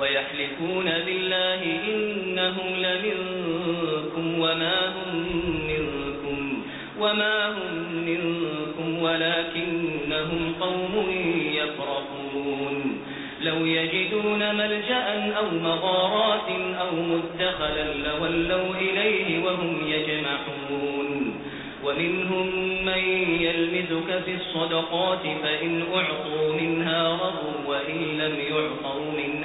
ويحلفون بالله إنهم لمنكم وما هم منكم وما هم منكم ولكنهم قوم يفرقون لو يجدون ملجأ أو مغارات أو مدخلا لولوا إليه وهم يجمحون ومنهم من يلمزك في الصدقات فإن أعطوا منها رضوا وإن لم يعطوا منها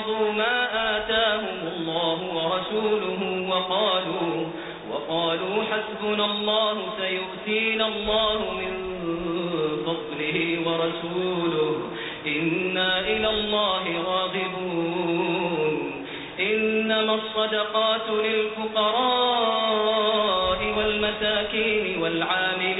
أنهم رضوا ما آتاهم الله ورسوله وقالوا وقالوا حسبنا الله سيؤتينا الله من فضله ورسوله. إنا إلى الله راغبون. إنما الصدقات للفقراء والمساكين والعاملين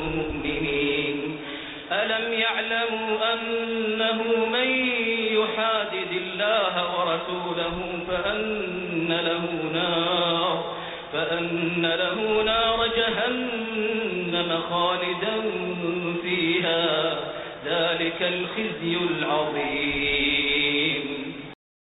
يحادد الله ورسوله فأن له نار فأن له نار جهنم خالدا فيها. ذلك الخزي العظيم.